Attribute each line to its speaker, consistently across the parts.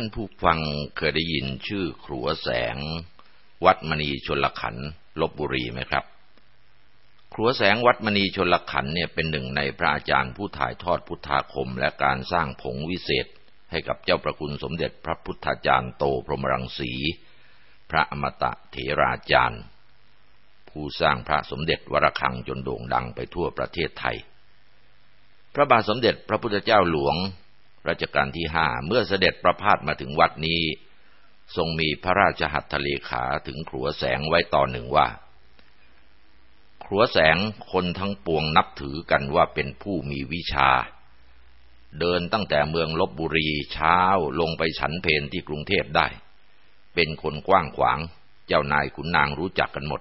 Speaker 1: ท่านผู้ฟังเคยได้ยินชื่อขรัวแสง วัดมณีชนลขันลบบุรีไหมครับ ครัวแสงวัดมณีชนลขันเนี่ยเป็นหนึ่งในพระอาจารย์ผู้ถ่ายทอดพุทธาคม และการสร้างผงวิเศษ ให้กับเจ้าประคุณสมเด็จพระพุทธาจารย์โตพรหมรังสี พระอมตะเถราจารย์ ผู้สร้างพระสมเด็จวรคังจนโด่งดังไปทั่วประเทศไทย พระบาทสมเด็จพระพุทธเจ้าหลวง รัชกาลที่ห้าเมื่อเสด็จประพาสมาถึงวัดนี้ ทรงมีพระราชหัตถเลขาถึงครัวแสงไว้ตอนหนึ่งว่า ครัวแสงคนทั้งปวงนับถือกันว่าเป็นผู้มีวิชา เดินตั้งแต่เมืองลบบุรีเช้าลงไปฉันเพนที่กรุงเทพได้ เป็นคนกว้างขวาง เจ้านายขุนนางรู้จักกันหมด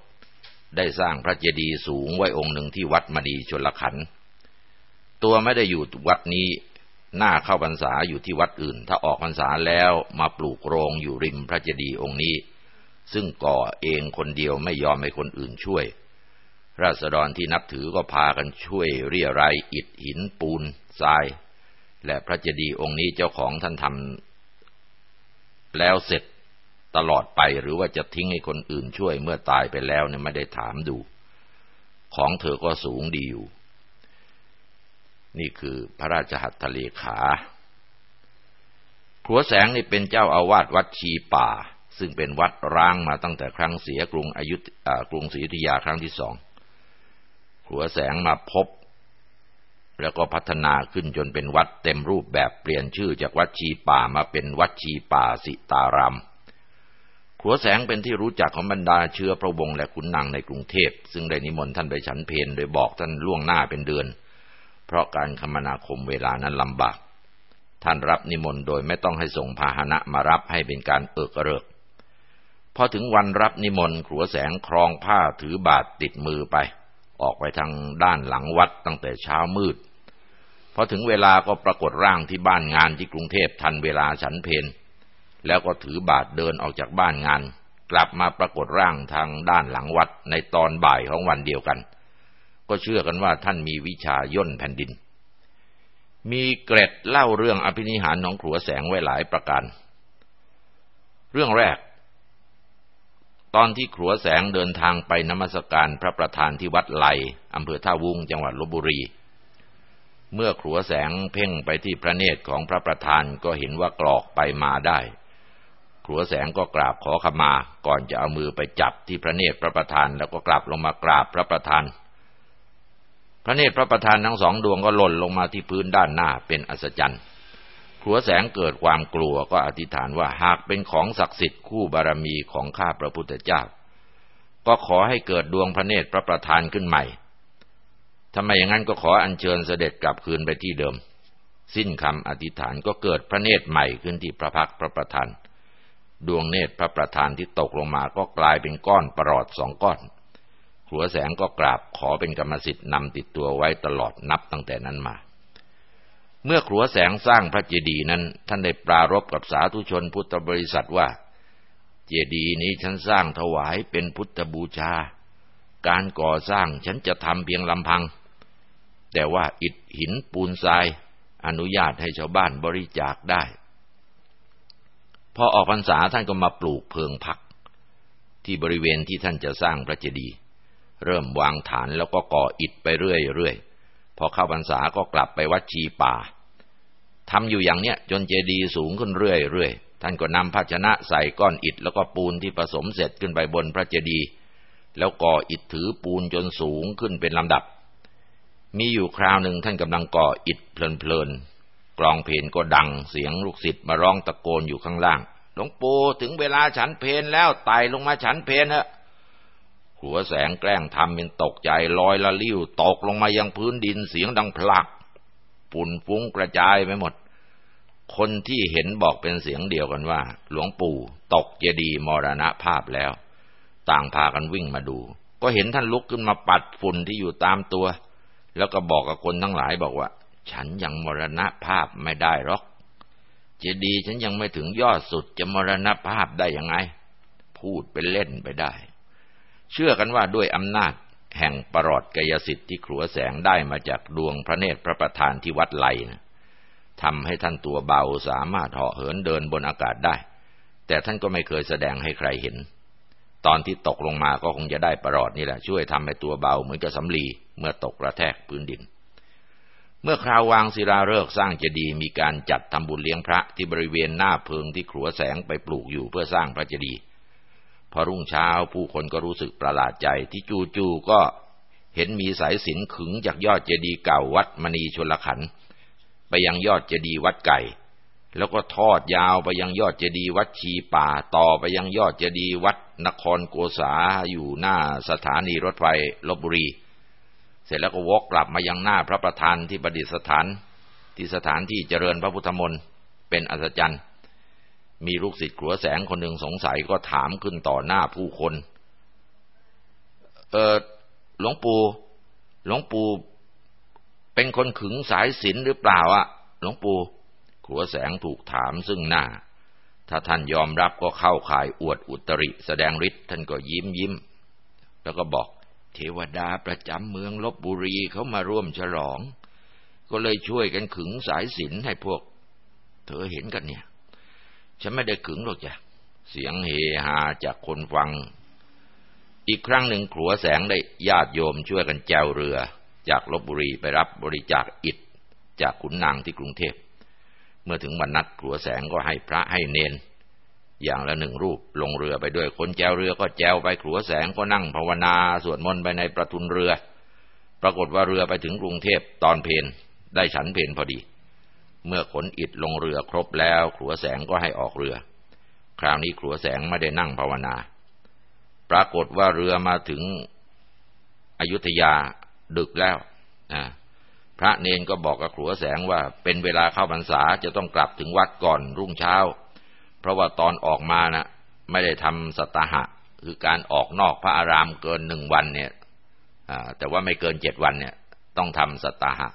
Speaker 1: ได้สร้างพระเจดีย์สูงไว้องค์หนึ่งที่วัดมณีชนลขันตัวไม่ได้อยู่วัดนี้ หน้าเข้าพรรษาอยู่ที่วัดอื่น ถ้าออกพรรษาแล้วมาปลูกโรงอยู่ริมพระเจดีย์องค์นี้ ซึ่งก่อเองคนเดียวไม่ยอมให้คนอื่นช่วย ราษฎรที่นับถือก็พากันช่วยเรียรายอิฐหินปูนทราย และพระเจดีย์องค์นี้เจ้าของท่านทำแล้วเสร็จตลอดไปหรือว่าจะทิ้งให้คนอื่นช่วยเมื่อตายไปแล้วเนี่ยไม่ได้ถามดู ของเธอก็สูงดีอยู่ นี่คือพระราชหัตถเลขาขัวแสงนี่เป็นเจ้าอาวาสวัดชีป่า ซึ่งเป็นวัดร้างมาตั้งแต่ครั้งเสียกรุงอยุธกรุงศรีอยุธยาครั้งที่สองขัวแสงมาพบ แล้วก็พัฒนาขึ้นจนเป็นวัดเต็มรูปแบบเปลี่ยนชื่อจากวัดชีป่ามาเป็นวัดชีป่าสิตารามขัวแสงเป็นที่รู้จักของบรรดาเชื้อพระวงศ์และขุนนางในกรุงเทพ ซึ่งได้นิมนต์ท่านไปฉันเพลโดยบอกท่านล่วงหน้าเป็นเดือน เพราะการคมนาคมเวลานั้นลำบาก ท่านรับนิมนต์โดยไม่ต้องให้ส่งพาหนะมารับให้เป็นการเอิกเริกพอถึงวันรับนิมนต์ขัวแสงครองผ้าถือบาทติดมือไป ออกไปทางด้านหลังวัดตั้งแต่เช้ามืดพอถึงเวลาก็ปรากฏร่างที่บ้านงานที่กรุงเทพทันเวลาฉันเพนแล้วก็ถือบาทเดินออกจากบ้านงาน กลับมาปรากฏร่างทางด้านหลังวัดในตอนบ่ายของวันเดียวกัน ก็เชื่อกันว่าท่านมีวิชาย่นแผ่นดิน มีเกร็ดเล่าเรื่องอภินิหารของขัวแสงไว้หลายประการ เรื่องแรก ตอนที่ขัวแสงเดินทางไปนมัสการพระประธานที่วัดไลอำเภอท่าวุ้งจังหวัดลบบุรี เมื่อขัวแสงเพ่งไปที่พระเนตรของพระประธานก็เห็นว่ากรอกไปมาได้ขัวแสงก็กราบขอขมา ก่อนจะเอามือไปจับที่พระเนตรพระประธาน แล้วก็กลับลงมากราบพระประธาน ระเนตรพระประธานทั้งสองดวงก็หล่นลงมาที่พื้นด้านหน้าเป็นอัศจรรย์ขัวแสงเกิดความกลัวก็อธิษฐานว่าหากเป็นของศักดิ์สิทธิ์คู่บารมีของข้าพระพุทธเจ้า ก็ขอให้เกิดดวงพระเนตรพระประธานขึ้นใหม่ทำไมอย่างนั้นก็ขออัญเชิญเสด็จกลับคืนไปที่เดิม สิ้นคำอธิษฐานก็เกิดพระเนตรใหม่ขึ้นที่พระพักพระประธาน ดวงเนตรพระประธานที่ตกลงมาก็กลายเป็นก้อนประหลอดสองก้อน ขัวแสงก็กราบขอเป็นกรรมสิทธิ์นำติดตัวไว้ตลอดนับตั้งแต่นั้นมา เมื่อขัวแสงสร้างพระเจดีย์นั้น ท่านได้ปรารบกับสาธุชนพุทธบริษัทว่า เจดีย์นี้ฉันสร้างถวายเป็นพุทธบูชา การก่อสร้างฉันจะทำเพียงลำพัง แต่ว่าอิฐหินปูนทราย อนุญาตให้ชาวบ้านบริจาคได้พอออกพรรษาท่านก็มาปลูกเพิงพัก ที่บริเวณที่ท่านจะสร้างพระเจดีย์ เริ่มวางฐานแล้วก็ก่ออิฐไปเรื่อยๆ พอเข้าพรรษาก็กลับไปวัดชีป่าทำอยู่อย่างเนี้ยจนเจดีย์สูงขึ้นเรื่อยๆ ท่านก็นำภาชนะใส่ก้อนอิฐแล้วก็ปูนที่ผสมเสร็จขึ้นไปบนพระเจดีย์แล้วก่ออิฐถือปูนจนสูงขึ้นเป็นลำดับ มีอยู่คราวหนึ่งท่านกำลังก่ออิฐเพลินๆ กลองเพลงก็ดังเสียงลูกศิษย์มาร้องตะโกนอยู่ข้างล่าง หลวงปู่ถึงเวลาฉันเพลนแล้วไต่ลงมาฉันเพลนเถอะ หัวแสงแกล้งทำเป็นตกใจลอยละลิ้วตกลงมายังพื้นดินเสียงดังพลักปุ่นฟุ้งกระจายไปหมด คนที่เห็นบอกเป็นเสียงเดียวกันว่า หลวงปู่ตกเจดีมรณภาพแล้ว ต่างพากันวิ่งมาดู ก็เห็นท่านลุกขึ้นมาปัดฝุ่นที่อยู่ตามตัว แล้วก็บอกกับคนทั้งหลายบอกว่า ฉันยังมรณภาพไม่ได้หรอก เจดีฉันยังไม่ถึงยอดสุดจะมรณภาพได้ยังไง พูดเป็นเล่นไปได้ เชื่อกันว่าด้วยอำนาจแห่งปรอดกายสิทธิ์ที่ขรัวแสงได้มาจากดวงพระเนตรพระประธานที่วัดไลนะทำให้ท่านตัวเบาสามารถเหาะเหินเดินบนอากาศได้ แต่ท่านก็ไม่เคยแสดงให้ใครเห็น ตอนที่ตกลงมาก็คงจะได้ประหลอดนี่แหละ ช่วยทำให้ตัวเบาเหมือนกับสำลีเมื่อตกกระแทกพื้นดิน เมื่อคราววางศิลาฤกษ์สร้างเจดีย์มีการจัดทำบุญเลี้ยงพระที่บริเวณหน้าเพิงที่ขัวแสงไปปลูกอยู่เพื่อสร้างพระเจดีย์ พอรุ่งเช้าผู้คนก็รู้สึกประหลาดใจที่จู่ๆก็เห็นมีสายสินขึงจากยอดเจดีย์เก่าวัดมณีชนลขัน ไปยังยอดเจดีย์วัดไก่ แล้วก็ทอดยาวไปยังยอดเจดีย์วัดชีป่าต่อไปยังยอดเจดีย์วัดนครโกษาอยู่หน้าสถานีรถไฟลบบุรี เสร็จแล้วก็วกกลับมายังหน้าพระประธานที่ประดิษฐานที่สถานที่เจริญพระพุทธมนต์เป็นอัศจรรย์ มีลูกศิษย์ขัวแสงคนหนึ่งสงสัยก็ถามขึ้นต่อหน้าผู้คน เออหลวงปู่ หลวงปู่ เป็นคนขึงสายศิลหรือเปล่าอะหลวงปู่ ขัวแสงถูกถามซึ่งหน้า ถ้าท่านยอมรับก็เข้าข่ายอวดอุตริ แสดงฤทธิ์ท่านก็ยิ้มยิ้ม แล้วก็บอก เทวดาประจำเมืองลบบุรีเขามาร่วมฉลอง ก็เลยช่วยกันขึงสายศิลให้พวก เธอเห็นกันเนี่ย ฉันไม่ได้ขึงหรอกจ้ะ เสียงเฮฮาจากคนฟัง อีกครั้งหนึ่งขัวแสงได้ญาติโยมช่วยกันแจวเรือ จากลบบุรีไปรับบริจาคอิฐจากขุนนางที่กรุงเทพ เมื่อถึงวันนัดขัวแสงก็ให้พระให้เนน อย่างละหนึ่งรูปลงเรือไปด้วยคนแจวเรือก็แจวไปขัวแสงก็นั่งภาวนาสวดมนต์ไปในประทุนเรือ ปรากฏว่าเรือไปถึงกรุงเทพตอนเพนได้ฉันเพนพอดี เมื่อขนอิฐลงเรือครบแล้วขัวแสงก็ให้ออกเรือ คราวนี้ขัวแสงไม่ได้นั่งภาวนา ปรากฏว่าเรือมาถึงอยุธยาดึกแล้วนะพระเนนก็บอกกับขัวแสงว่าเป็นเวลาเข้าพรรษาจะต้องกลับถึงวัดก่อนรุ่งเช้า เพราะว่าตอนออกมานะไม่ได้ทำสตหะ คือการออกนอกพระอารามเกินหนึ่งวันเนี่ยแต่ว่าไม่เกินเจ็ดวันเนี่ย ต้องทำสตหะ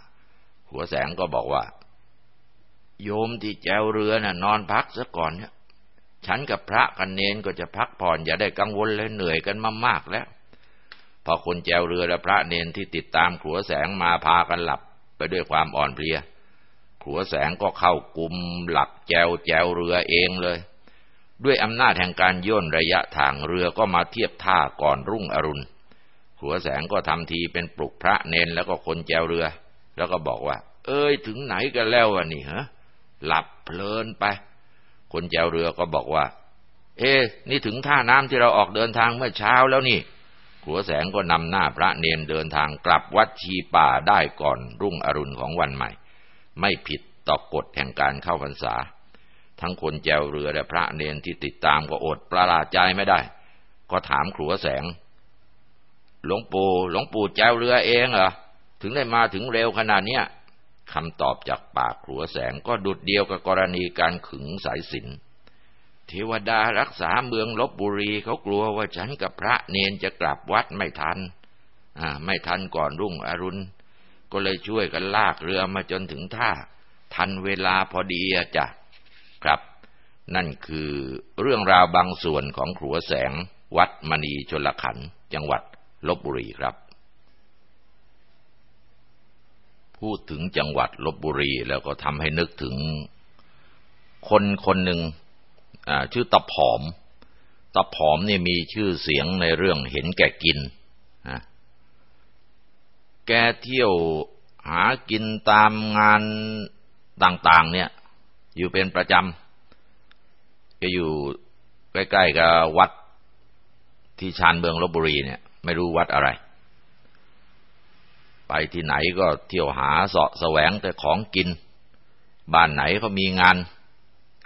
Speaker 1: ขัวแสงก็บอกว่า โยมที่แจวเรือน่ะ นอนพักซะก่อนเนี่ยฉันกับพระกันเนนก็จะพักผ่อนอย่าได้กังวลเลยเหนื่อยกันมามากแล้ว พอคนแจวเรือและพระเนนที่ติดตามขัวแสงมาพากันหลับไปด้วยความอ่อนเพลียขัวแสงก็เข้ากลุ่มหลับแจวแจวเรือเองเลย ด้วยอำนาจแห่งการย่นระยะทางเรือก็มาเทียบท่าก่อนรุ่งอรุณขัวแสงก็ทำทีเป็นปลุกพระเนนแล้วก็คนแจวเรือ แล้วก็บอกว่า เอ้ยถึงไหนกันแล้ววะนี่ฮะ หลับเพลินไป คนแจวเรือก็บอกว่า เอ๊นี่ถึงท่าน้ำที่เราออกเดินทางเมื่อเช้าแล้วนี่ขัวแสงก็นำหน้าพระเนนเดินทางกลับวัดชีป่าได้ก่อนรุ่งอรุณของวันใหม่ ไม่ผิดต่อกฎแห่งการเข้าพรรษา ทั้งคนแจวเรือและพระเนนที่ติดตามก็อดประหลาดใจไม่ได้ ก็ถามขัวแสง หลวงปู่หลวงปู่แจวเรือเองเหรอถึงได้มาถึงเร็วขนาดเนี้ย คำตอบจากปากขัวแสงก็ดุดเดียวกับกรณีการขึงสายสินเทวดารักษาเมืองลบบุรีเขากลัวว่าฉันกับพระเนนจะกลับวัดไม่ทัน อ่า ไม่ทันก่อนรุ่งอรุณ ก็เลยช่วยกันลากเรือมาจนถึงท่า ทันเวลาพอดีจ้ะครับ นั่นคือเรื่องราวบางส่วนของขัวแสง วัดมณีชนลขัน จังหวัดลบบุรีครับ พูดถึงจังหวัดลบบุรีแล้วก็ทำให้นึกถึงคนคนหนึ่งชื่อตะผอม ตะผอมนี่มีชื่อเสียงในเรื่องเห็นแก่กินแกเที่ยวหากินตามงานต่างๆ เนี่ย อยู่เป็นประจำก็อยู่ใกล้ๆกับวัดที่ชานเมืองลบบุรีเนี่ย ไม่รู้วัดอะไร ไปที่ไหนก็เที่ยวหาเสาะแสวงแต่ของกิน บ้านไหนเขามีงาน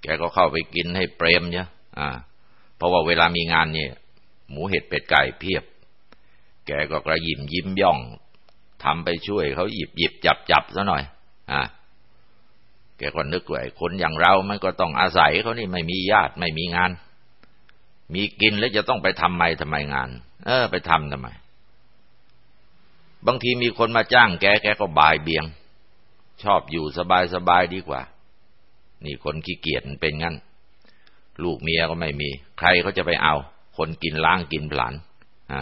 Speaker 1: แกก็เข้าไปกินให้เปรมเนี่ยอ่า เพราะว่าเวลามีงานเนี่ย หมูเห็ดเป็ดไก่เพียบ แกก็กระยิมยิ้มย่องทำไปช่วยเขาหยิบหยิบจับจับซะหน่อย อ่าแกก็นึกว่าคนอย่างเรา มันก็ต้องอาศัยเขานี่ไม่มีญาติไม่มีงาน มีกินแล้วจะต้องไปทำไมทำไมงาน เออ ไปทำทำไม บางทีมีคนมาจ้างแกแกก็บายเบียง ชอบอยู่สบายสบายดีกว่า นี่คนขี้เกียจเป็นงั้น ลูกเมียก็ไม่มี ใครเขาจะไปเอา คนกินล้างกินผลานอ่า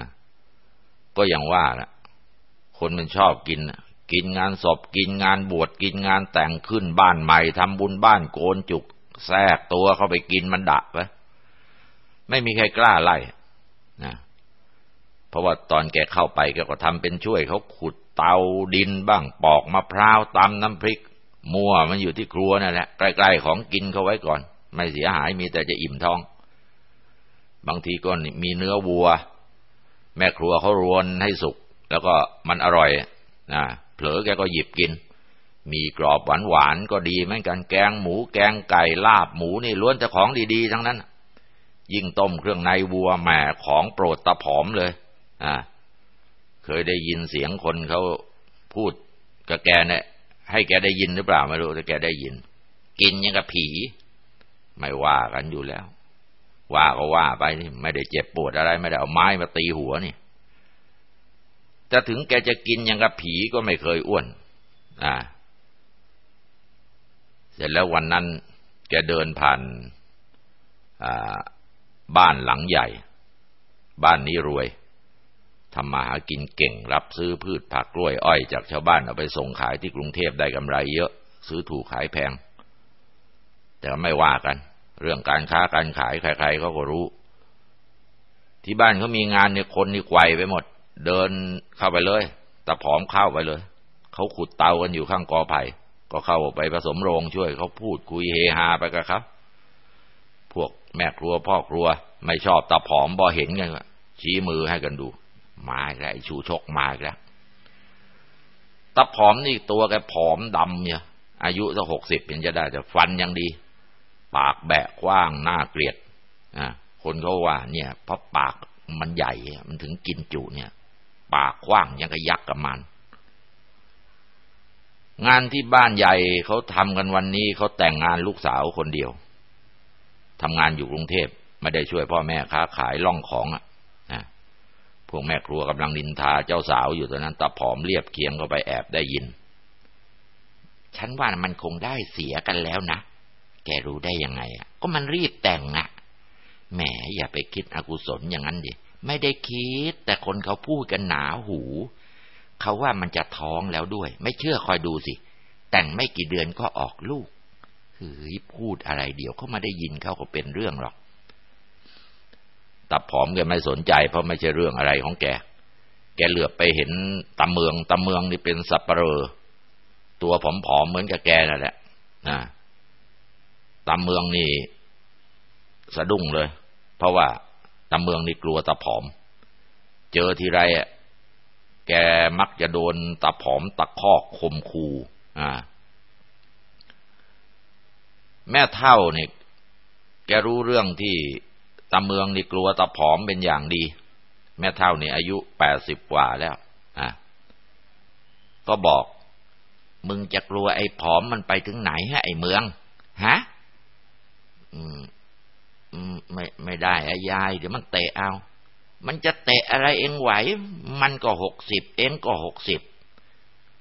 Speaker 1: ก็อย่างว่าละคนมันชอบกินกินงานศพกินงานบวชกินงานแต่งขึ้นบ้านใหม่ทำบุญบ้านโกนจุก แทรกตัวเข้าไปกินมันดะไปไม่มีใครกล้าไล่ เพราะว่าตอนแกเข้าไปแกก็ทำเป็นช่วยเขาขุดเตาดินบ้างปอกมะพร้าวตำน้ำพริก มั่วมันอยู่ที่ครัวนั่นแหละใกล้ๆของกินเขาไว้ก่อน ไม่เสียหายมีแต่จะอิ่มท้อง บางทีก็มีเนื้อวัว แม่ครัวเขารวนให้สุก แล้วก็มันอร่อยนะเผลอแกก็หยิบกิน มีกรอบหวานหวานก็ดีเหมือนกันแกงหมูแกงไก่ลาบหมูนี่ล้วนแต่ของดีๆ ทั้งนั้น ยิ่งต้มเครื่องในวัวแหมของโปรดตะผอมเลย อ่า เคยได้ยินเสียงคนเขาพูดกับแกเนี่ยให้แกได้ยินหรือเปล่าไม่รู้แต่แกได้ยิน กินยังกับผี ไม่ว่ากันอยู่แล้ว ว่าก็ว่าไปนี่ไม่ได้เจ็บปวดอะไร ไม่ได้เอาไม้มาตีหัวนี่จะถึงแกจะกินยังกับผีก็ไม่เคยอ้วน อ่า เสร็จแล้ววันนั้นแกเดินผ่านบ้านหลังใหญ่ บ้านนี้รวย ทำมาหากินเก่ง รับซื้อพืชผักกล้วยอ้อยจากชาวบ้านเอาไปส่งขายที่กรุงเทพได้กำไรเยอะ ซื้อถูกขายแพง แต่ไม่ว่ากัน เรื่องการค้าการขายใครๆเขาก็รู้ ที่บ้านเขามีงานเนี่ยคนนี่ไกวไปหมด เดินเข้าไปเลยตะผอมเข้าไปเลย เขาขุดเตากันอยู่ข้างกอไผ่ก็เข้าไปผสมโรงช่วยเขาพูดคุยเฮฮาไปกันครับพวกแม่ครัวพ่อครัว ไม่ชอบตะผอมบอเห็นกันชี้มือให้กันดู มาอีกแล้วชูชกมาอีกแล้วตาผอมนี่ตัวแกผอมดำเนี่ย อายุสักหกสิบเป็นจะได้แต่ฟันยังดี ปากแบะกว้างหน้าเกลียดอ่าคนเขาว่า เนี่ยเพราะปากมันใหญ่มันถึงกินจุเนี่ย ปากกว้างยังกระยักกับมัน งานที่บ้านใหญ่เขาทำกันวันนี้เขาแต่งงานลูกสาวคนเดียวทำงานอยู่กรุงเทพไม่ได้ช่วยพ่อแม่ค้าขายล่องของอะ วกแม่ครัวกำลังนินทาเจ้าสาวอยู่ตอนนั้นตาผอมเรียบเคียงเข้าไปแอบได้ยิน ฉันว่ามันคงได้เสียกันแล้วนะ แกรู้ได้ยังไงอะ ก็มันรีบแต่งอะ แหมอย่าไปคิดอกุศลอย่างนั้นดิ ไม่ได้คิด แต่คนเขาพูดกันหนาหู เขาว่ามันจะท้องแล้วด้วย ไม่เชื่อคอยดูสิ แต่งไม่กี่เดือนก็ออกลูกเฮ้ยพูดอะไรเดี๋ยวเขามาได้ยินเขาก็เป็นเรื่องหรอก ตับผอมแกไม่สนใจ เพราะไม่ใช่เรื่องอะไรของแก แกเหลือบไปเห็นตาเมืองตาเมืองนี่เป็นสับเปลอตัวผอมๆเหมือนกับแกนั่นแหละนะตาเมืองนี่สะดุ้งเลย เพราะว่าตาเมืองนี่กลัวตาผอม เจอทีไรอะแกมักจะโดนตาผอมตะคอกคมคูอ่า แม่เท่านี่แกรู้เรื่องที่ ตาเมืองนี่กลัวตาผอมเป็นอย่างดี แม่เท่านี่อายุแปดสิบกว่าแล้วอะก็บอก มึงจะกลัวไอ้ผอมมันไปถึงไหนฮะ ไอ้เมืองฮะอืมไม่ไม่ได้อะยาย เดี๋ยวมันเตะเอา มันจะเตะอะไรเองไหว มันก็หกสิบเองก็หกสิบ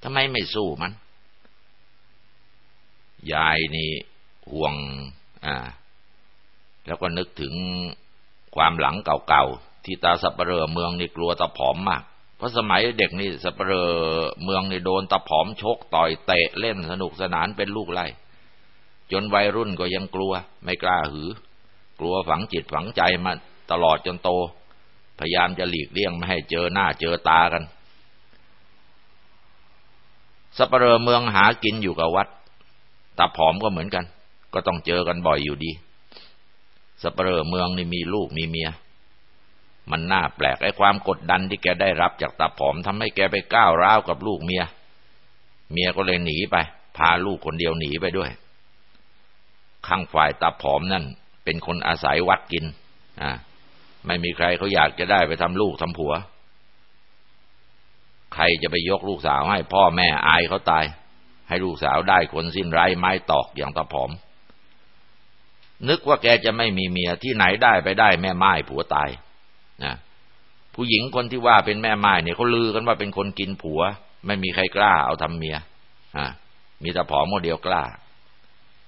Speaker 1: ทำไมไม่สู้มัน ยายนี่ห่วง อ่า แล้วก็นึกถึง ความหลังเก่าๆ ที่ตาสัปเหร่อเมืองนี่กลัวตาผอมมาก เพราะสมัยเด็กนี่สัปเหร่อเมืองนี่โดนตาผอมชกต่อยเตะเล่นสนุกสนานเป็นลูกไล่ จนวัยรุ่นก็ยังกลัว ไม่กล้าหือ กลัวฝังจิตฝังใจมาตลอดจนโต พยายามจะหลีกเลี่ยงไม่ให้เจอหน้าเจอตากันสัปเหร่อเมืองหากินอยู่กับวัดตาผอมก็เหมือนกัน ก็ต้องเจอกันบ่อยอยู่ดี สเปรอเมืองนี่มีลูกมีเมีย มันน่าแปลกไอ้ความกดดันที่แกได้รับจากตาผอมทำให้แกไปก้าวร้าวกับลูกเมีย เมียก็เลยหนีไป พาลูกคนเดียวหนีไปด้วย ข้างฝ่ายตาผอมนั่น เป็นคนอาศัยวัดกินอ่าไม่มีใครเขาอยากจะได้ไปทำลูกทำผัว ใครจะไปยกลูกสาวให้พ่อแม่อายเขาตาย ให้ลูกสาวได้คนสิ้นไร้ไม้ตอกอย่างตาผอม นึกว่าแกจะไม่มีเมียที่ไหนได้ไปได้แม่ไม้ผัวตายนะผู้หญิงคนที่ว่าเป็นแม่ไม้เนี่ยเขาลือกันว่าเป็นคนกินผัว ไม่มีใครกล้าเอาทำเมียอ่ามีแต่ผอมโมเดียวกล้า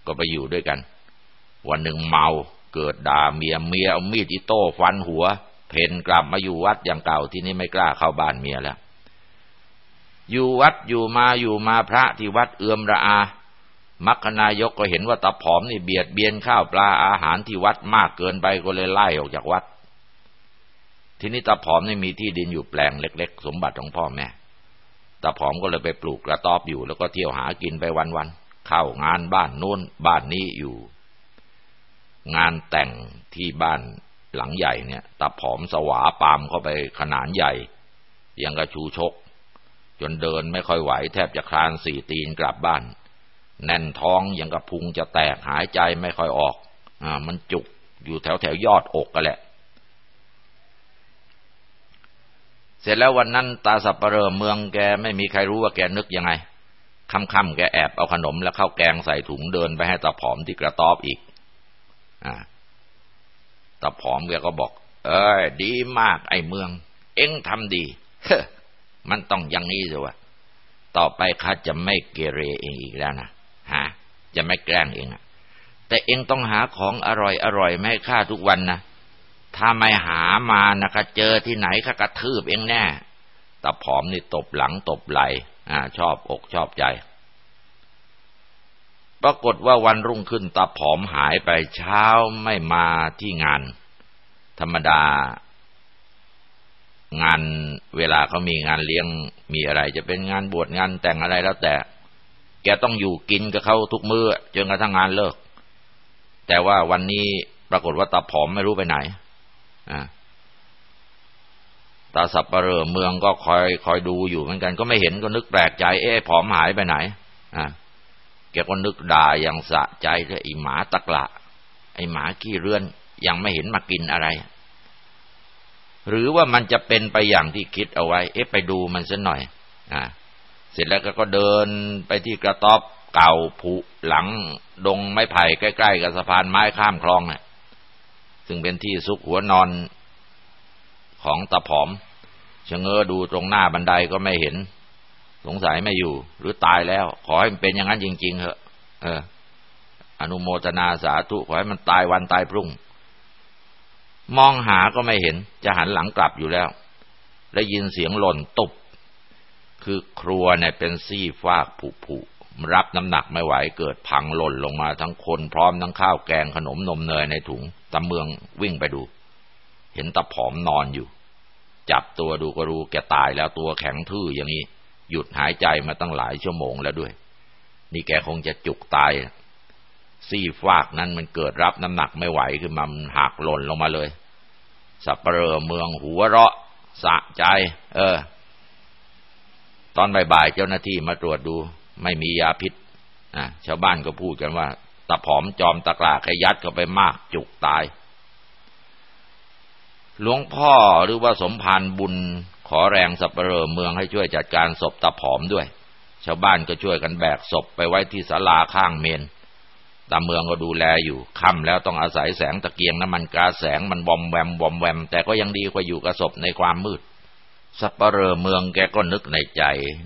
Speaker 1: ก็ไปอยู่ด้วยกัน วันหนึ่งเมาเกิดด่าเมียเมียเอามีดอิโต้ฟันหัว เผ่นกลับมาอยู่วัดอย่างเก่าที่นี่ไม่กล้าเข้าบ้านเมียแล้วอยู่วัดอยู่มาอยู่มาพระที่วัดเอือมระอา มัคนายกก็เห็นว่าตาผอมนี่เบียดเบียนข้าวปลาอาหารที่วัดมากเกินไปก็เลยไล่ออกจากวัด ทีนี้ตาผอมนี่มีที่ดินอยู่แปลงเล็ก ๆ สมบัติของพ่อแม่ตาผอมก็เลยไปปลูกกระต๊อบอยู่ แล้วก็เที่ยวหากินไปวันๆเข้างานบ้านนู้นบ้านนี้อยู่ งานแต่งที่บ้านหลังใหญ่เนี่ยตาผอมสวาปามเข้าไปขนาดใหญ่ ยังกระชูชก จนเดินไม่ค่อยไหว แทบจะคลานสี่ตีนกลับบ้าน แน่นท้องอยังกระพุงจะแตกหายใจไม่ค่อยออกอ่ามันจุกอยู่แถวแถวยอดอกกันแหละ เสร็จแล้ววันนั้นตาสับปะเรอเมืองแกไม่มีใครรู้ว่าแกนึกยังไงค่ำๆแกแอบเอาขนมและข้าวแกงใส่ถุงเดินไปให้ตาผอมที่กระต๊อบอีกอ่าตาผอมแกก็บอก เอ้ยดีมากไอ้เมือง เอ็งทำดีเฮ้มันต้องอย่างนี้สิวะต่อไปข้าจะไม่เกเรเองอีกแล้วนะ ฮะจะไม่แกล้งเองอะแต่เองต้องหาของอร่อยอร่อยไม่ให้ข้าทุกวันนะถ้าไม่หามานะคะเจอที่ไหนข้ากระทืบเองแน่ตาผอมนี่ตบหลังตบไหลอ่าชอบอกชอบใจ ปรากฏว่าวันรุ่งขึ้นตาผอมหายไปเช้าไม่มาที่งาน ธรรมดา งานเวลาเขามีงานเลี้ยงมีอะไร จะเป็นงานบวชงานแต่งอะไรแล้วแต่ แกต้องอยู่กินกับเขาทุกมือ้อจนกระทั่งงานเลิก แต่ว่าวันนี้ปรากฏว่าตาผอมไม่รู้ไปไหนตาสับปะเรอเมืองก็คอยคอยดูอยู่เหมือนกัน ก็ไม่เห็นก็นึกแปลกใจเอ๊ะผอมหายไปไหน อ่าแกก็นึกด่าอย่างสะใจเลยไอหมาตะกละไอหมาขี้เรือนยังไม่เห็นมากินอะไร หรือว่ามันจะเป็นไปอย่างที่คิดเอาไว้ เอ๊ะไปดูมันสัหน่อย อ่า เสร็จแล้วก็เดินไปที่กระต๊อบเก่าผุหลัง ดงไม้ไผ่ใกล้ ๆ กับสะพานไม้ข้ามคลองเนี่ยซึ่งเป็นที่ซุกหัวนอนของตาผอมชะเง้อดูตรงหน้าบันไดก็ไม่เห็น สงสัยไม่อยู่ หรือตายแล้ว ขอให้มันเป็นอย่างนั้นจริง ๆเถอะ เออ อนุโมทนาสาธุขอให้มันตายวันตายพรุ่ง มองหาก็ไม่เห็น จะหันหลังกลับอยู่แล้ว ได้ยินเสียงหล่นตุบ คือครัวเนี่ยเป็นซี่ฟากผุผุรับน้ำหนักไม่ไหวเกิดพังหล่นลงมาทั้งคนพร้อมทั้งข้าวแกงขนมนมเนยในถุงตาเมืองวิ่งไปดู เห็นตาผอมนอนอยู่ จับตัวดูก็รู้แกตายแล้วตัวแข็งทื่ออย่างนี้ หยุดหายใจมาตั้งหลายชั่วโมงแล้วด้วย นี่แกคงจะจุกตาย ซี่ฟากนั้นมันเกิดรับน้ำหนักไม่ไหวคือมันหักหล่นลงมาเลย สับเปลอเมืองหัวเราะ สะใจ เออ ตอนบ่ายๆเจ้าหน้าที่มาตรวจดู ไม่มียาพิษนะชาวบ้านก็พูดกันว่าตะผอมจอมตะกลาขยัดเข้าไปมากจุกตาย หลวงพ่อหรือว่าสมภารบุญขอแรงสับเปลอเมืองให้ช่วยจัดการศพตะผอมด้วย ชาวบ้านก็ช่วยกันแบกศพไปไว้ที่ศาลาข้างเมนตาเมืองก็ดูแลอยู่ค่ำแล้วต้องอาศัยแสงตะเกียงน้ำมันกาแสงมันบอมแวมบอมแวม แต่ก็ยังดีกว่าอยู่กับศพในความมืด สัปเหร่อเมืองแกก็นึกในใจ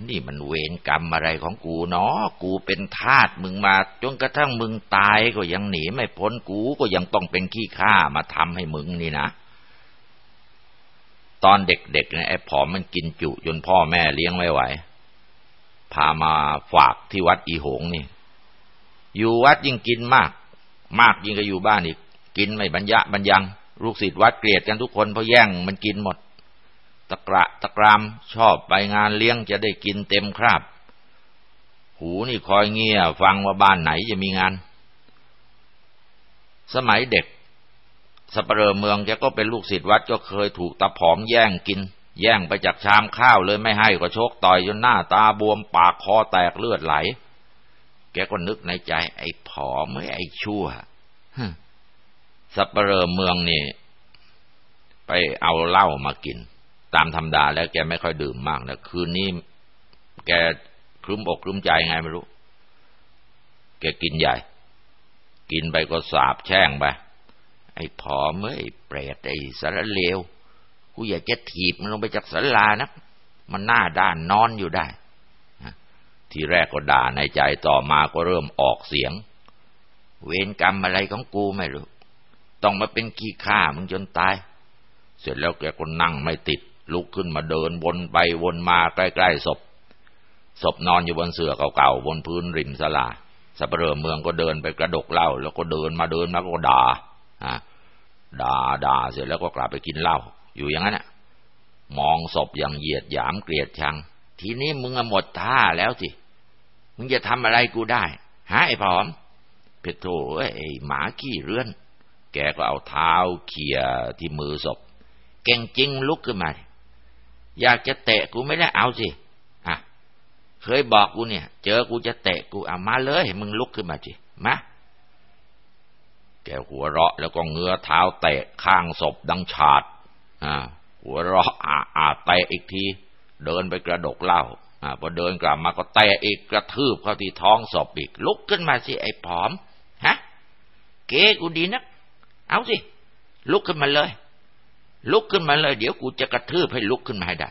Speaker 1: นี่มันเวรกรรมอะไรของกูเนาะกูเป็นทาสมึงมาจนกระทั่งมึงตายก็ยังหนีไม่พ้นกูก็ยังต้องเป็นขี้ข้ามาทำให้มึงนี่นะ ตอนเด็กๆเนี่ยไอ้ผอมมันกินจุจนพ่อแม่เลี้ยงไม่ไหว พามาฝากที่วัดอีหงนี่ อยู่วัดยิ่งกินมาก มากยิ่งก็อยู่บ้านอีก กินไม่บรรยะบรรยัง ลูกศิษย์วัดเกลียดกันทุกคนเพราะแย่งมันกินหมด ตะกระตะกรามชอบไปงานเลี้ยงจะได้กินเต็มคราบ หูนี่คอยเงียฟังว่าบ้านไหนจะมีงาน สมัยเด็กสเปรเมืองแกก็เป็นลูกศิษย์วัดก็เคยถูกตาผอมแย่งกิน แย่งไปจากชามข้าวเลยไม่ให้ก็โชกต่อยจนหน้าตาบวมปากคอแตกเลือดไหล แกก็นึกในใจ ไอ้ผอมไอ้ชั่วสัปเหร่เมืองนี่ ไปเอาเหล้ามากิน ตามธรรมดาแล้วแกไม่ค่อยดื่มมากนะคืนนี้แกคลุ้มอกคลุ้มใจไงไม่รู้ แกกินใหญ่ กินไปก็สาบแช่งไปไอ้ผอมเอ้ยเปรตไอ้สารเลวกูอยากจะถีบมันลงไปจากสาลานะมันหน้าด้านนอนอยู่ได้ทีแรกก็ด่าในใจต่อมาก็เริ่มออกเสียง เวรกรรมอะไรของกูไม่รู้ ต้องมาเป็นขี้ข้ามึงจนตาย เสร็จแล้วแกก็นั่งไม่ติด ลุกขึ้นมาเดินวนไปวนมาใกล้ๆศพ ศพนอนอยู่บนเสื่อเก่าๆบนพื้นริมสลาสัปเหร่อเมืองก็เดินไปกระดกเหล้าแล้วก็เดินมาเดินมาก็ด่าอ่าด่าด่าเสร็จแล้วก็กลับไปกินเหล้าอยู่อย่างนั้นน่ะ มองศพอย่างเหยียดหยามเกลียดชัง ทีนี้มึงหมดท่าแล้วสิมึงจะทำอะไรกูได้หาไอ้ผอม เพโทรไอ้หมาขี้เรือน แกก็เอาเท้าเขี่ยที่มือศพเก่งจริงลุกขึ้นมา อยากจะเตะกูไม่ได้เอาสิอะเคยบอกกูเนี่ย เจอกูจะเตะกูเอามาเลยมึงลุกขึ้นมาสิมาแกหัวเราะแล้วก็เงื้อเท้าเตะข้างศพดังฉาดอ่าหัวเราะอาอาเตะอีกที เดินไปกระดกเหล้าอ่าพอเดินกลับมาก็เตะอีกกระทืบเข้าที่ท้องศพอีก ลุกขึ้นมาสิไอ้ผอมฮะเก๋กูดีนัก เอาสิลุกขึ้นมาเลย ลุกขึ้นมาเลย เดี๋ยวกูจะกระทืบให้ลุกขึ้นมาให้ได้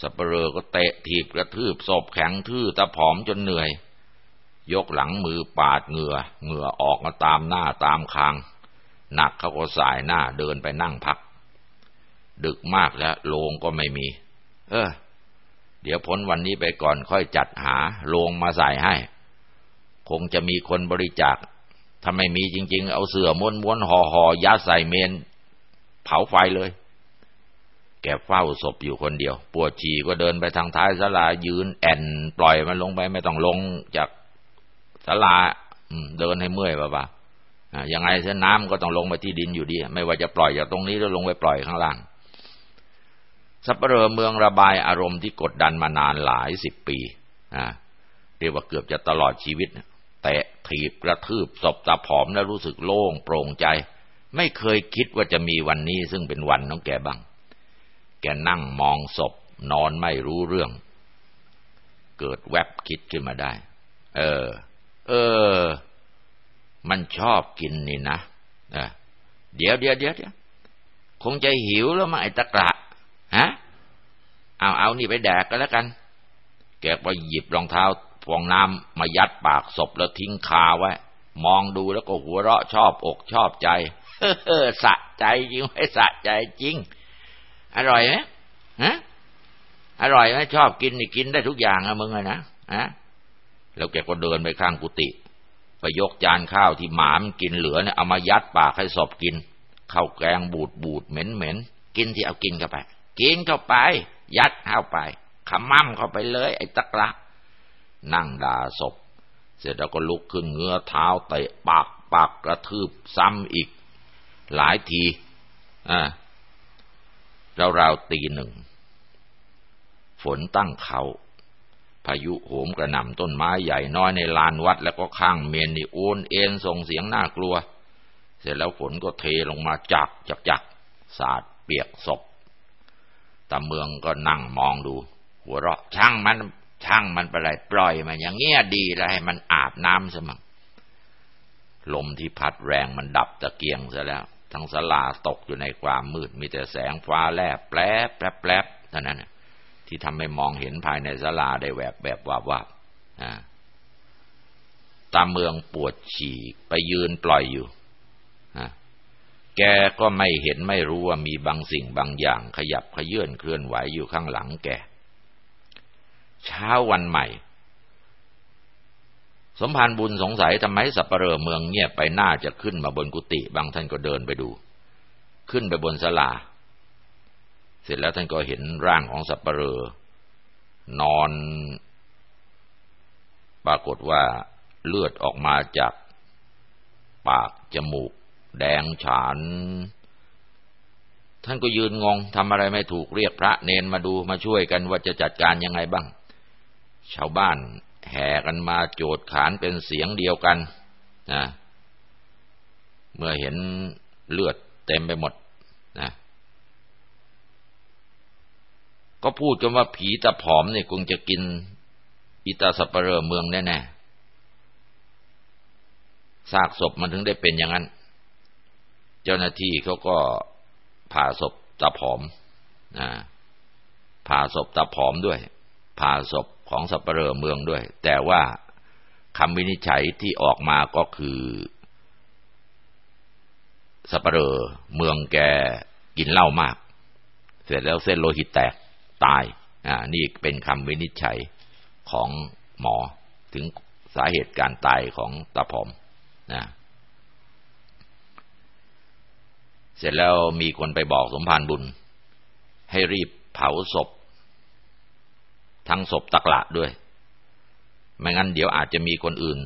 Speaker 1: สัปเหร่อก็เตะถีบกระทืบศพแข็งทื่อตะผอมจนเหนื่อย ยกหลังมือปาดเหงื่อเหงื่อออกมาตามหน้าตามคาง หนักเขาก็สายหน้าเดินไปนั่งพัก ดึกมากแล้วโลงก็ไม่มี เออ เดี๋ยวพ้นวันนี้ไปก่อนค่อยจัดหาโลงมาใส่ให้ คงจะมีคนบริจาคถ้าไม่มีจริง ๆ เอาเสื่อม้วนม้วนห่อห่อยัดใส่เมน เผาไฟเลย แกเฝ้าศพอยู่คนเดียว ปวดฉี่ก็เดินไปทางท้ายศาลายืน แอนปล่อยมันลงไปไม่ต้องลงจากศาลาเดินให้เมื่อยบ้าๆยังไงเส้นน้ำก็ต้องลงไปที่ดินอยู่ดี ไม่ว่าจะปล่อยจากตรงนี้แล้วลงไปปล่อยข้างล่างสัปเหร่อเมืองระบายอารมณ์ที่กดดันมานานหลายสิบปีเรียกว่าเกือบจะตลอดชีวิตเตะถีบกระทืบศพตาผอมแล้วรู้สึกโล่งโปร่งใจ ไม่เคยคิดว่าจะมีวันนี้ซึ่งเป็นวันของแกบ้าง แกนั่งมองศพ นอนไม่รู้เรื่อง เกิดแวบคิดขึ้นมาได้ เออ เออ มันชอบกินนี่นะเดี๋ยวเดี๋ยวเดี๋ยวคงจะหิวแล้วมาไอ้ตะกระฮะ เอาเอานี่ไปแดกกันแล้วกัน แกไปหยิบรองเท้าฟองน้ำมายัดปากศพแล้วทิ้งคาไว้ มองดูแล้วก็หัวเราะชอบอกชอบใจ เออสะใจจริงไม่สะใจจริง อร่อยไหมฮะอร่อยไหมชอบกินนี่กินได้ทุกอย่างอะมึงอะนะฮะแล้วแกก็เดินไปข้างกุฏิไปยกจานข้าวที่หมามันกินเหลือเนี่ยเอามายัดปากให้ศพกินข้าวแกงบูดบูดเหม็นเหม็นกินที่เอากินเข้าไป กินเข้าไป ยัดเข้าไปขมั่มเข้าไปเลย ไอ้ตะกรักนั่งด่าศพ เสร็จแล้วก็ลุกขึ้นเงื้อเท้าเตะปากปากกระทืบซ้ำอีก หลายทีอ่าเราๆตีหนึ่ง ฝนตั้งเขาพายุโหมกระหน่ำต้นไม้ใหญ่น้อยในลานวัด แล้วก็ข้างเมนนี่โอนเอ็นส่งเสียงน่ากลัว เสร็จแล้วฝนก็เทลงมาจักจักจักสาดเปียกศพตาเมืองก็นั่งมองดู หัวเราะช่างมันช่างมันไปเลยปล่อยมันอย่างเงี้ยดีแล้วให้มันอาบน้ำซะมั่งลมที่พัดแรงมันดับตะเกียงซะแล้ว ทั้งสลาตกอยู่ในความมืด มีแต่แสงฟ้าแลบแปลบแปลบแปลบเท่านั้นที่ทำให้มองเห็นภายในสลาได้แวบแบบวาบวาบตาเมืองปวดฉี่ไปยืนปล่อยอยู่แกก็ไม่เห็นไม่รู้ว่ามีบางสิ่งบางอย่างขยับขยื่นเคลื่อนไหวอยู่ข้างหลังแก เช้าวันใหม่ สมภารบุญสงสัยทำไมสัปเหร่อเมืองเงียบไปน่าจะขึ้นมาบนกุฏิบางท่านก็เดินไปดู ขึ้นไปบนศาลา เสร็จแล้วท่านก็เห็นร่างของสัปเหร่อนอน ปรากฏว่าเลือดออกมาจากปากจมูก แดงฉาน ท่านก็ยืนงงทำอะไรไม่ถูกเรียกพระเนนมาดูมาช่วยกันว่าจะจัดการยังไงบ้าง ชาวบ้าน แห่กันมาโจดขานเป็นเสียงเดียวกันนะเมื่อเห็นเลือดเต็มไปหมดนะก็พูดกันว่าผีตาผอมเนี่ยคงจะกินอิตาสปเรอเมืองแน่ๆซากศพมันถึงได้เป็นอย่างนั้น เจ้าหน้าที่เขาก็ผ่าศพตาผอมนะผ่าศพตาผอมด้วย ผ่าศพ ของสัปเหร่อเมืองด้วย แต่ว่าคำวินิจฉัยที่ออกมาก็คือสัปเหร่อเมืองแกกินเหล้ามาก เสร็จแล้วเส้นโลหิตแตกตายอ่านี่เป็นคำวินิจฉัยของหมอถึงสาเหตุการตายของตาผอมนะเสร็จแล้วมีคนไปบอกสมภารบุญ ให้รีบเผาศพ ทั้งศพตะกละด้วย ไม่งั้นเดี๋ยวอาจจะมีคนอื่น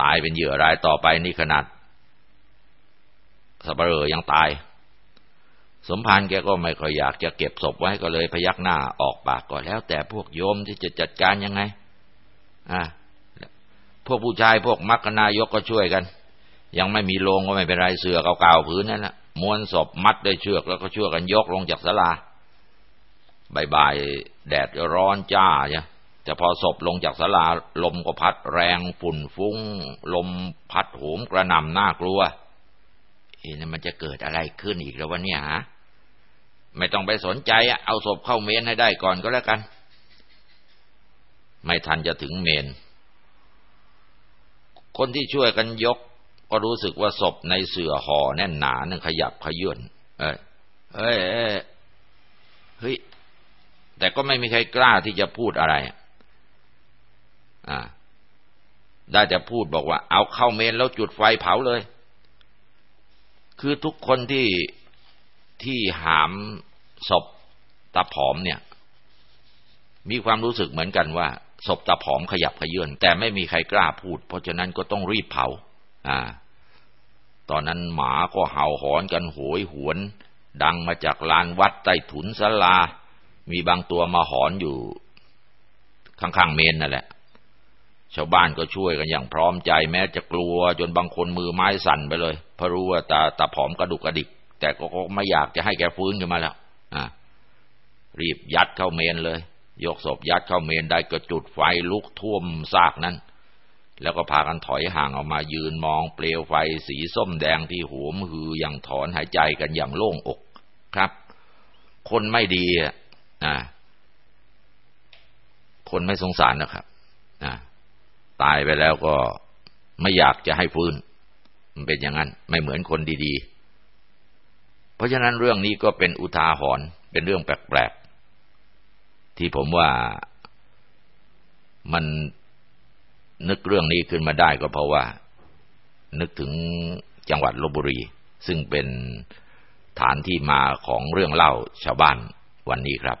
Speaker 1: ตายเป็นเหยื่อรายต่อไปนี่ขนาดสับเรอยังตาย สมภารแกก็ไม่ค่อยอยากจะเก็บศพไว้ก็เลยพยักหน้าออกปากก่อนแล้ว แต่พวกโยมที่จะจัดการยังไง อ่าพวกผู้ชายพวกมักนายกก็ช่วยกัน ยังไม่มีโรงก็ไม่เป็นไรเสือเก่าๆผืนนั่นแหละม้วนศพมัดด้วยเชือกแล้วก็ช่วยกันยกลงจากศาลา บ่ายแดดร้อนจ้าเนี่ยแต่พอศพลงจากศาลาลมก็พัดแรงฝุ่นฟุ้ง ลมพัดโหมกระหน่ำน่ากลัวเอ๊ะมันจะเกิดอะไรขึ้นอีกแล้ววะเนี่ยฮะไม่ต้องไปสนใจเอาศพเข้าเมนให้ได้ก่อนก็แล้วกัน ไม่ทันจะถึงเมน คนที่ช่วยกันยก ก็รู้สึกว่าศพในเสื่อห่อแน่นหนานั่นขยับขยื่นเอ้ยเอ้ยเฮ้ย แต่ก็ไม่มีใครกล้าที่จะพูดอะไรอ่าได้แต่พูดบอกว่า เอาเข้าเมนแล้วจุดไฟเผาเลย คือทุกคนที่ที่หามศพตาผอมเนี่ย มีความรู้สึกเหมือนกันว่าศพตาผอมขยับขยื่นแต่ไม่มีใครกล้าพูด เพราะฉะนั้นก็ต้องรีบเผา อ่า ตอนนั้นหมาก็เห่าหอนกันโหยหวน ดังมาจากลานวัดใต้ถุนศาลา มีบางตัวมาหอนอยู่ข้างๆเมนนั่นแหละ ชาวบ้านก็ช่วยกันอย่างพร้อมใจแม้จะกลัว จนบางคนมือไม้สั่นไปเลย เพราะรู้ว่าตาตาผอมกระดุกกระดิก แต่ก็ไม่อยากจะให้แกฟื้นขึ้นมาแล้วอ่ารีบยัดเข้าเมนเลย ยกศพยัดเข้าเมนได้ก็จุดไฟลุกท่วมซากนั้น แล้วก็พากันถอยห่างออกมายืนมองเปลวไฟสีส้มแดงที่หัวมหืออย่างถอนหายใจกันอย่างโล่งอกครับ คนไม่ดีอ่ คนไม่สงสารนะครับตายไปแล้วก็ไม่อยากจะให้ฟื้น มันเป็นอย่างนั้น ไม่เหมือนคนดีๆ เพราะฉะนั้นเรื่องนี้ก็เป็นอุทาหรณ์เป็นเรื่องแปลกๆ ที่ผมว่ามันนึกเรื่องนี้ขึ้นมาได้ก็เพราะว่า นึกถึงจังหวัดลบบุรี ซึ่งเป็นฐานที่มาของเรื่องเล่าชาวบ้านวันนี้ครับ